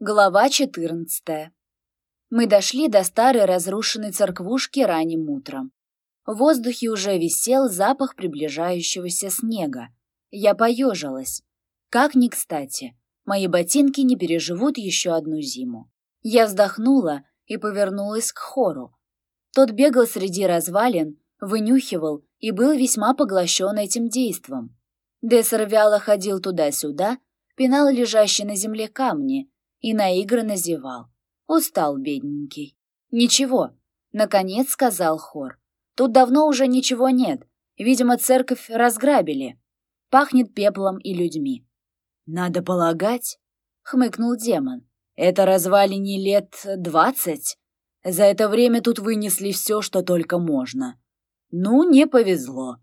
Глава 14. Мы дошли до старой разрушенной церквушки ранним утром. В воздухе уже висел запах приближающегося снега. Я поежилась. Как ни кстати, мои ботинки не переживут еще одну зиму. Я вздохнула и повернулась к хору. Тот бегал среди развалин, вынюхивал и был весьма поглощен этим действом. Дессер вяло ходил туда-сюда, пинал лежащие на земле камни, и наигранно зевал. Устал, бедненький. «Ничего», — наконец сказал хор. «Тут давно уже ничего нет. Видимо, церковь разграбили. Пахнет пеплом и людьми». «Надо полагать», — хмыкнул демон. «Это развалине лет двадцать. За это время тут вынесли все, что только можно. Ну, не повезло.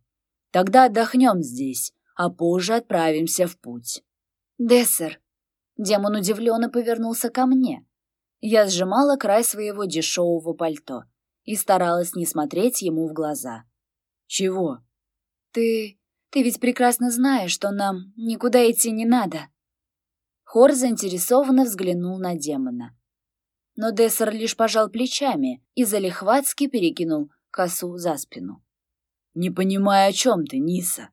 Тогда отдохнем здесь, а позже отправимся в путь». «Дессер», Демон удивленно повернулся ко мне. Я сжимала край своего дешевого пальто и старалась не смотреть ему в глаза. «Чего?» «Ты... ты ведь прекрасно знаешь, что нам никуда идти не надо». Хор заинтересованно взглянул на демона. Но Дессер лишь пожал плечами и залихватски перекинул косу за спину. «Не понимаю, о чем ты, Ниса?»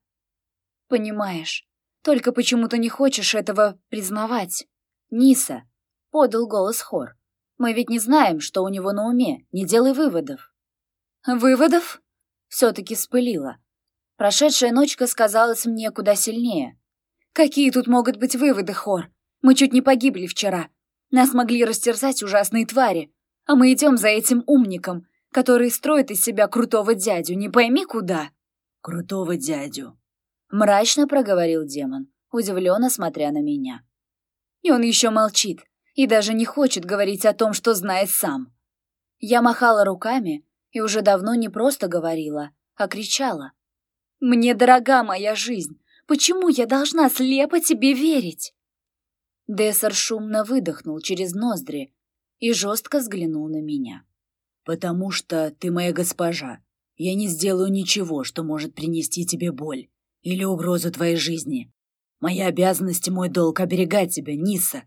«Понимаешь. Только почему-то не хочешь этого признавать. Ниса, — подал голос Хор. Мы ведь не знаем, что у него на уме, не делай выводов. Выводов? Все-таки спылила. Прошедшая ночка сказалась мне куда сильнее. Какие тут могут быть выводы, Хор? Мы чуть не погибли вчера. Нас могли растерзать ужасные твари. А мы идем за этим умником, который строит из себя крутого дядю, не пойми куда. Крутого дядю, Мрачно проговорил демон, удивленно смотря на меня. И он еще молчит, и даже не хочет говорить о том, что знает сам. Я махала руками и уже давно не просто говорила, а кричала. «Мне дорога моя жизнь! Почему я должна слепо тебе верить?» Дессер шумно выдохнул через ноздри и жестко взглянул на меня. «Потому что ты моя госпожа. Я не сделаю ничего, что может принести тебе боль или угрозу твоей жизни. Моя обязанность и мой долг оберегать тебя, Ниса.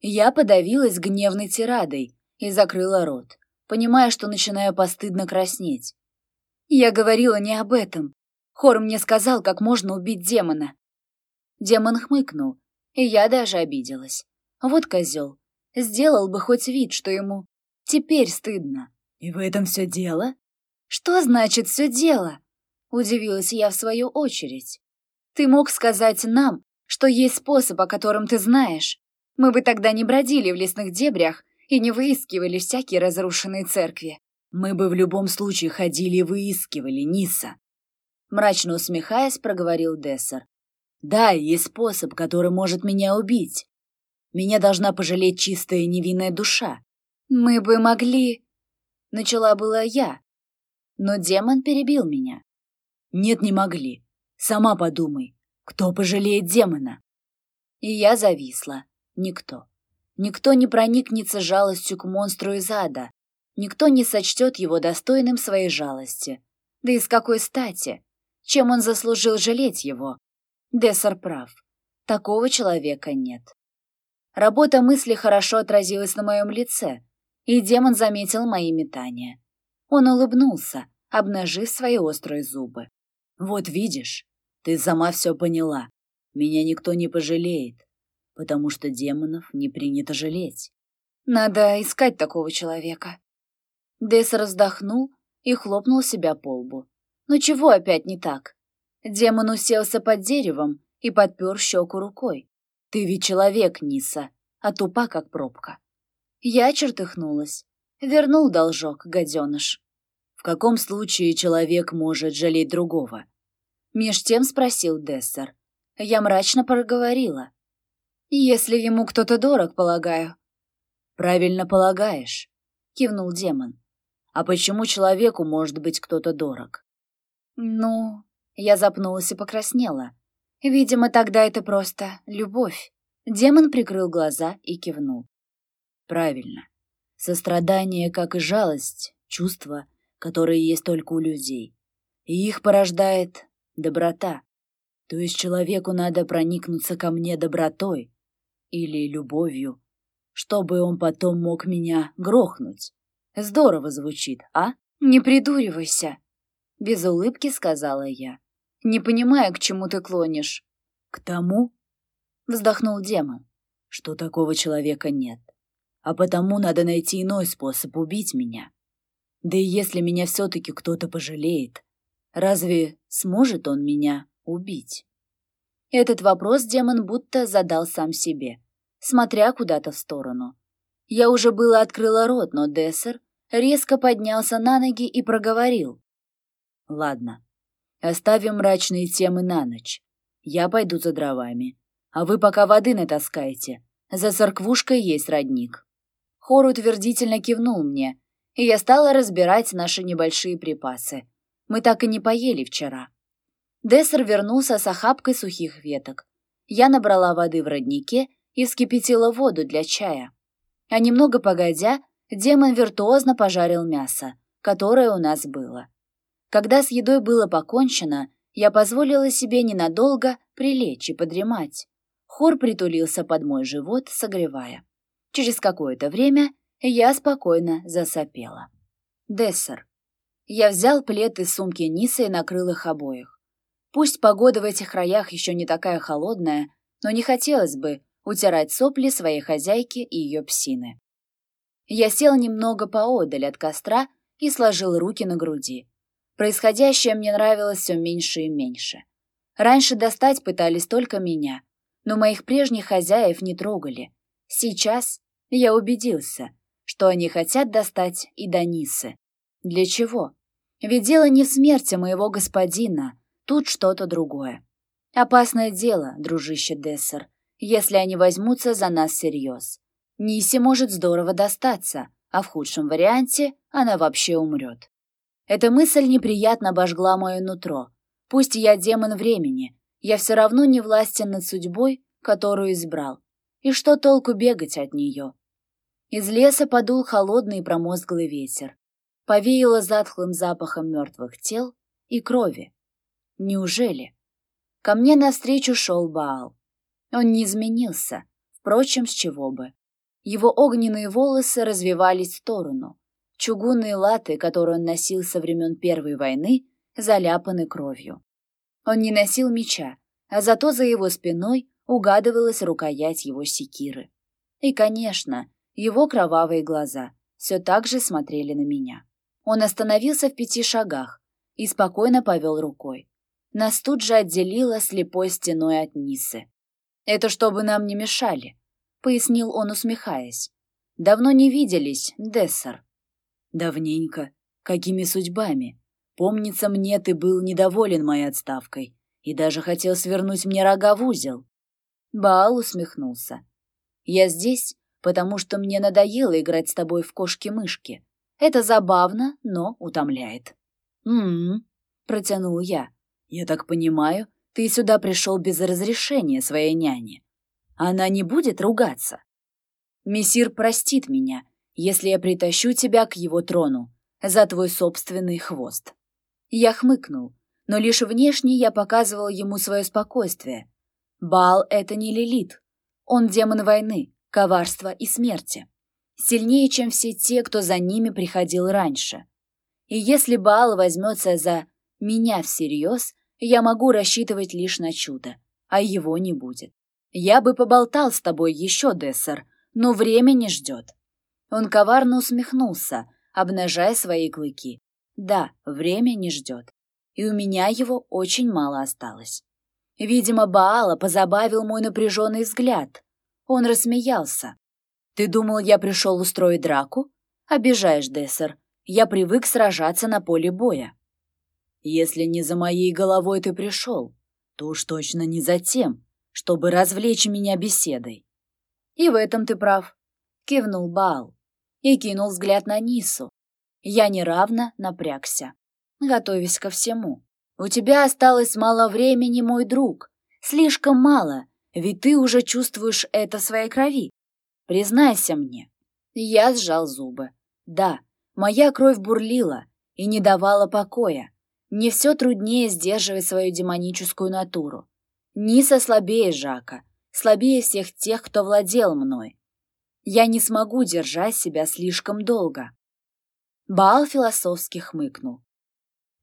Я подавилась гневной тирадой и закрыла рот, понимая, что начинаю постыдно краснеть. Я говорила не об этом. Хор мне сказал, как можно убить демона. Демон хмыкнул, и я даже обиделась. Вот козел. Сделал бы хоть вид, что ему теперь стыдно. И в этом все дело? Что значит все дело? Удивилась я в свою очередь. Ты мог сказать нам, что есть способ, о котором ты знаешь. Мы бы тогда не бродили в лесных дебрях и не выискивали всякие разрушенные церкви. Мы бы в любом случае ходили и выискивали Ниса. Мрачно усмехаясь, проговорил Дессер. Да, есть способ, который может меня убить. Меня должна пожалеть чистая невинная душа. Мы бы могли... Начала была я, но демон перебил меня. Нет, не могли. Сама подумай, кто пожалеет демона? И я зависла. Никто. Никто не проникнется жалостью к монстру из ада. Никто не сочтет его достойным своей жалости. Да и с какой стати? Чем он заслужил жалеть его? Дессер прав. Такого человека нет. Работа мысли хорошо отразилась на моем лице, и демон заметил мои метания. Он улыбнулся, обнажив свои острые зубы. Вот видишь, ты сама все поняла. Меня никто не пожалеет, потому что демонов не принято жалеть. Надо искать такого человека. Десс раздохнул и хлопнул себя по лбу. Ну чего опять не так? Демон уселся под деревом и подпер щеку рукой. Ты ведь человек, Ниса, а тупа, как пробка. Я чертыхнулась. Вернул должок, гаденыш. Каком случае человек может жалеть другого? Меж тем спросил Дессер. Я мрачно проговорила. Если ему кто-то дорог, полагаю. Правильно полагаешь, кивнул демон. А почему человеку может быть кто-то дорог? Ну, я запнулась и покраснела. Видимо, тогда это просто любовь. Демон прикрыл глаза и кивнул. Правильно. Сострадание, как и жалость, чувства, которые есть только у людей. И их порождает доброта. То есть человеку надо проникнуться ко мне добротой или любовью, чтобы он потом мог меня грохнуть. Здорово звучит, а? Не придуривайся, без улыбки сказала я. Не понимаю, к чему ты клонишь. К тому, вздохнул демон, что такого человека нет. А потому надо найти иной способ убить меня. Да и если меня все-таки кто-то пожалеет, разве сможет он меня убить? Этот вопрос демон будто задал сам себе, смотря куда-то в сторону. Я уже было открыла рот, но Дессер резко поднялся на ноги и проговорил. «Ладно, оставим мрачные темы на ночь. Я пойду за дровами, а вы пока воды натаскайте. За церквушкой есть родник». Хор утвердительно кивнул мне, и я стала разбирать наши небольшие припасы. Мы так и не поели вчера. Дессер вернулся с охапкой сухих веток. Я набрала воды в роднике и вскипятила воду для чая. А немного погодя, демон виртуозно пожарил мясо, которое у нас было. Когда с едой было покончено, я позволила себе ненадолго прилечь и подремать. Хор притулился под мой живот, согревая. Через какое-то время я спокойно засопела. Дессер. Я взял плед из сумки Ниса и накрыл их обоих. Пусть погода в этих краях еще не такая холодная, но не хотелось бы утирать сопли своей хозяйки и ее псины. Я сел немного поодаль от костра и сложил руки на груди. Происходящее мне нравилось все меньше и меньше. Раньше достать пытались только меня, но моих прежних хозяев не трогали. Сейчас я убедился, что они хотят достать и Данисы. Для чего? Ведь дело не в смерти моего господина, тут что-то другое. Опасное дело, дружище Дессер, если они возьмутся за нас всерьез. Нисе может здорово достаться, а в худшем варианте она вообще умрет. Эта мысль неприятно обожгла мое нутро. Пусть я демон времени, я все равно не властен над судьбой, которую избрал. И что толку бегать от нее? Из леса подул холодный и промозглый ветер. Повеяло затхлым запахом мертвых тел и крови. Неужели? Ко мне навстречу шел Баал. Он не изменился, впрочем, с чего бы. Его огненные волосы развивались в сторону. Чугунные латы, которые он носил со времен Первой войны, заляпаны кровью. Он не носил меча, а зато за его спиной угадывалась рукоять его секиры. И, конечно, его кровавые глаза все так же смотрели на меня. Он остановился в пяти шагах и спокойно повел рукой. Нас тут же отделило слепой стеной от Нисы. «Это чтобы нам не мешали», — пояснил он, усмехаясь. «Давно не виделись, Дессер». «Давненько. Какими судьбами? Помнится мне, ты был недоволен моей отставкой и даже хотел свернуть мне рога в узел». Баал усмехнулся. «Я здесь, потому что мне надоело играть с тобой в кошки-мышки. Это забавно, но утомляет. «М-м-м», протянул я. «Я так понимаю, ты сюда пришел без разрешения своей няни. Она не будет ругаться?» «Мессир простит меня, если я притащу тебя к его трону за твой собственный хвост». Я хмыкнул, но лишь внешне я показывал ему свое спокойствие. Бал — это не Лилит. Он демон войны, коварства и смерти. Сильнее, чем все те, кто за ними приходил раньше. И если Баал возьмется за меня всерьез, я могу рассчитывать лишь на чудо, а его не будет. Я бы поболтал с тобой еще, Дессер, но время не ждет. Он коварно усмехнулся, обнажая свои клыки. Да, время не ждет. И у меня его очень мало осталось. Видимо, Баала позабавил мой напряженный взгляд, он рассмеялся. «Ты думал, я пришел устроить драку? Обижаешь, Дессер. Я привык сражаться на поле боя». «Если не за моей головой ты пришел, то уж точно не за тем, чтобы развлечь меня беседой». «И в этом ты прав», — кивнул Баал и кинул взгляд на Нису. Я неравно напрягся, готовясь ко всему. «У тебя осталось мало времени, мой друг. Слишком мало, ведь ты уже чувствуешь это в своей крови. Признайся мне. Я сжал зубы. Да, моя кровь бурлила и не давала покоя. Мне все труднее сдерживать свою демоническую натуру. Ниса слабее Жака, слабее всех тех, кто владел мной. Я не смогу держать себя слишком долго. Баал философски хмыкнул.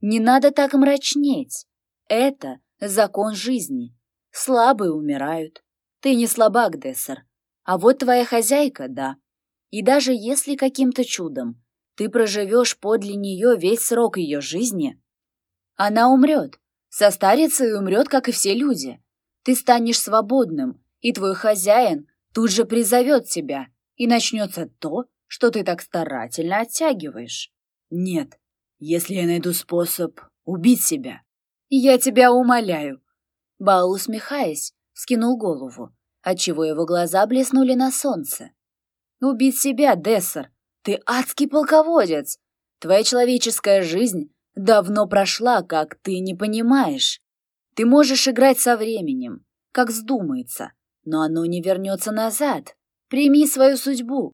Не надо так мрачнеть. Это закон жизни. Слабые умирают. Ты не слабак, Дессер. А вот твоя хозяйка, да. И даже если каким-то чудом ты проживешь подле нее весь срок ее жизни, она умрет, состарится и умрет, как и все люди. Ты станешь свободным, и твой хозяин тут же призовет тебя, и начнется то, что ты так старательно оттягиваешь. Нет, если я найду способ убить себя. Я тебя умоляю. Баал, усмехаясь, скинул голову, отчего его глаза блеснули на солнце. Убить себя, Дессер. Ты адский полководец. Твоя человеческая жизнь давно прошла, как ты не понимаешь. Ты можешь играть со временем, как вздумается, но оно не вернется назад. Прими свою судьбу.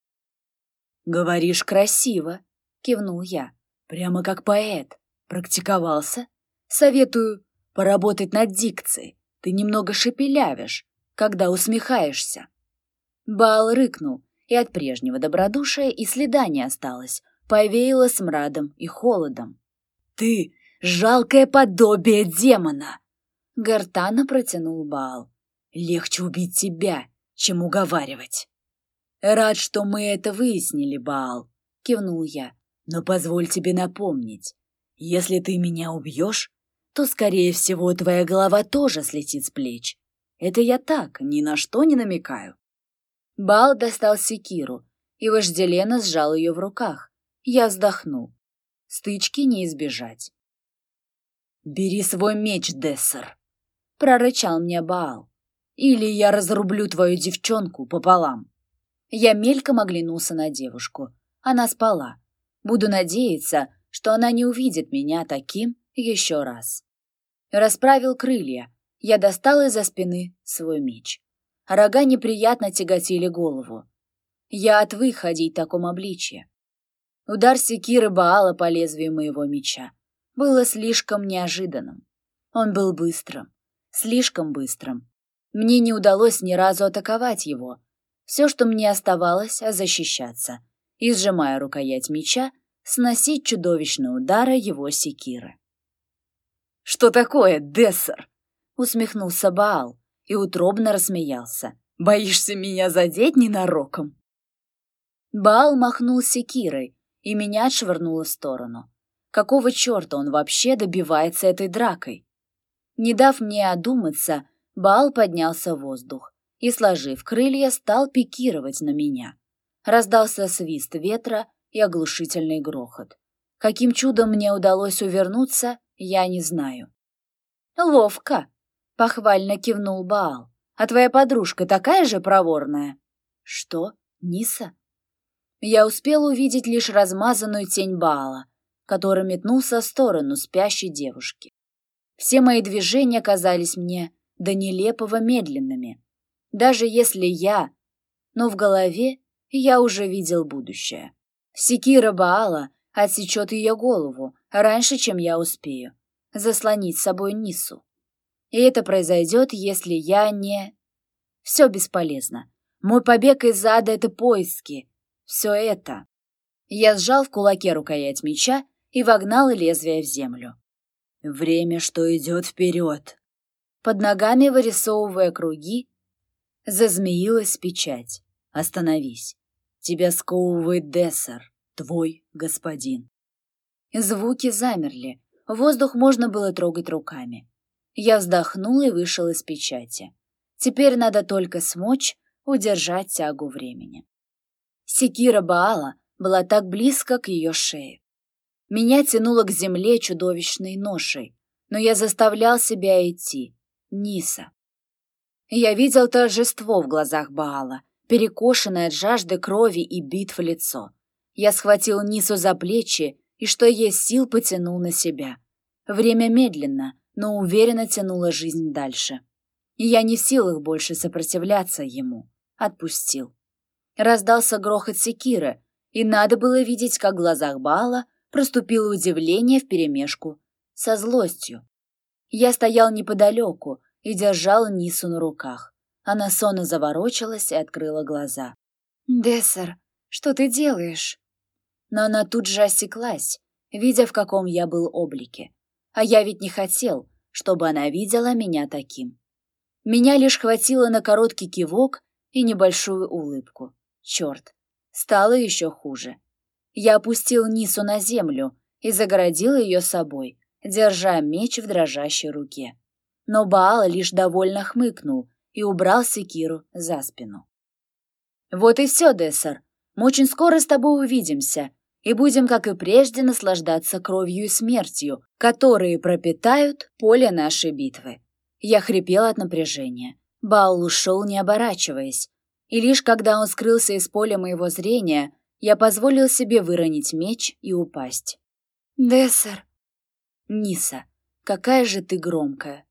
Говоришь красиво, кивнул я. Прямо как поэт. Практиковался? Советую поработать над дикцией. Ты немного шепелявишь, когда усмехаешься. Бал рыкнул, и от прежнего добродушия и следа не осталось. Повеяло смрадом и холодом. «Ты — жалкое подобие демона!» Гортано протянул Бал. «Легче убить тебя, чем уговаривать». «Рад, что мы это выяснили, Баал», — кивнул я. Но позволь тебе напомнить, если ты меня убьешь, то, скорее всего, твоя голова тоже слетит с плеч. Это я так, ни на что не намекаю. Бал достал секиру и вожделенно сжал ее в руках. Я вздохнул. Стычки не избежать. «Бери свой меч, Дессер!» — прорычал мне Баал. «Или я разрублю твою девчонку пополам». Я мельком оглянулся на девушку. Она спала. Буду надеяться, что она не увидит меня таким еще раз. Расправил крылья. Я достал из-за спины свой меч. Рога неприятно тяготили голову. Я отвык ходить в таком обличье. Удар секиры Баала по лезвию моего меча было слишком неожиданным. Он был быстрым, слишком быстрым. Мне не удалось ни разу атаковать его. Все, что мне оставалось, защищаться и, сжимая рукоять меча, сносить чудовищные удары его секиры. «Что такое, Дессер?» — усмехнулся Баал и утробно рассмеялся. «Боишься меня задеть ненароком?» Баал махнул секирой, и меня отшвырнуло в сторону. Какого черта он вообще добивается этой дракой? Не дав мне одуматься, Баал поднялся в воздух и, сложив крылья, стал пикировать на меня. Раздался свист ветра и оглушительный грохот. Каким чудом мне удалось увернуться, я не знаю. «Ловко!» — похвально кивнул Баал. «А твоя подружка такая же проворная?» «Что? Ниса?» Я успел увидеть лишь размазанную тень Баала, который метнулся в сторону спящей девушки. Все мои движения казались мне до нелепого медленными. Даже если я... Но в голове я уже видел будущее. Секира Баала отсечет ее голову раньше, чем я успею. Заслонить с собой Нису. И это произойдет, если я не... Все бесполезно. Мой побег из ада — это поиски. Все это. Я сжал в кулаке рукоять меча и вогнал лезвие в землю. Время, что идет вперед. Под ногами, вырисовывая круги, зазмеилась печать. Остановись. Тебя сковывает Дессер, твой господин. Звуки замерли. Воздух можно было трогать руками. Я вздохнул и вышел из печати. Теперь надо только смочь удержать тягу времени. Секира Баала была так близко к ее шее. Меня тянуло к земле чудовищной ношей, но я заставлял себя идти. Ниса. Я видел торжество в глазах Баала, перекошенное от жажды крови и битв лицо. Я схватил Нису за плечи и, что есть сил, потянул на себя. Время медленно, но уверенно тянуло жизнь дальше. И я не в силах больше сопротивляться ему. Отпустил. Раздался грохот секиры, и надо было видеть, как в глазах Бала проступило удивление вперемешку со злостью. Я стоял неподалеку и держал Нису на руках. Она сонно заворочилась и открыла глаза. «Дессер, что ты делаешь?» Но она тут же осеклась, видя, в каком я был облике. А я ведь не хотел, чтобы она видела меня таким. Меня лишь хватило на короткий кивок и небольшую улыбку. Черт, стало еще хуже. Я опустил Нису на землю и загородил ее собой, держа меч в дрожащей руке. Но Баал лишь довольно хмыкнул и убрал секиру за спину. «Вот и все, Дессер. Мы очень скоро с тобой увидимся и будем, как и прежде, наслаждаться кровью и смертью, которые пропитают поле нашей битвы». Я хрипел от напряжения. Баул ушел, не оборачиваясь. И лишь когда он скрылся из поля моего зрения, я позволил себе выронить меч и упасть. «Дессер!» «Ниса, какая же ты громкая!»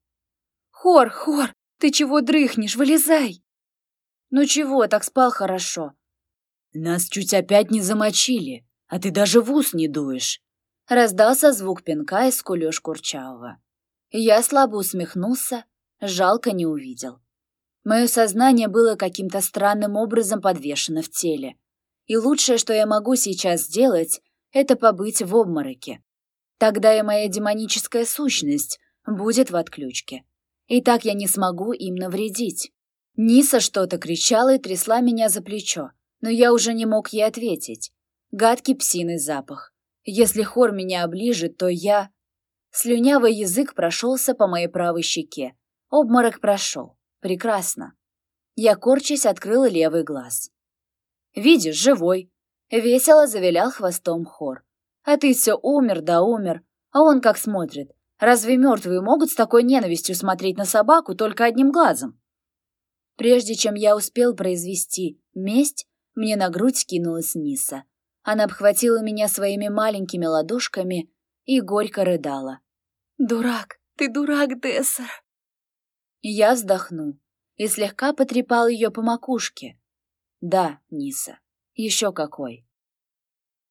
«Хор, Хор, ты чего дрыхнешь? Вылезай!» «Ну чего, так спал хорошо?» «Нас чуть опять не замочили, а ты даже в ус не дуешь!» Раздался звук пинка из кулёж Курчавого. Я слабо усмехнулся, жалко не увидел. Мое сознание было каким-то странным образом подвешено в теле. И лучшее, что я могу сейчас сделать, это побыть в обмороке. Тогда и моя демоническая сущность будет в отключке. И так я не смогу им навредить. Ниса что-то кричала и трясла меня за плечо, но я уже не мог ей ответить. Гадкий псиный запах. Если хор меня оближет, то я... Слюнявый язык прошелся по моей правой щеке. Обморок прошел. Прекрасно. Я, корчась, открыла левый глаз. «Видишь, живой!» Весело завилял хвостом хор. «А ты все умер да умер. А он как смотрит. Разве мертвые могут с такой ненавистью смотреть на собаку только одним глазом?» Прежде чем я успел произвести месть, мне на грудь кинулась Ниса. Она обхватила меня своими маленькими ладошками и горько рыдала. «Дурак, ты дурак, Дессер!» Я вздохнул и слегка потрепал ее по макушке. «Да, Ниса, еще какой!»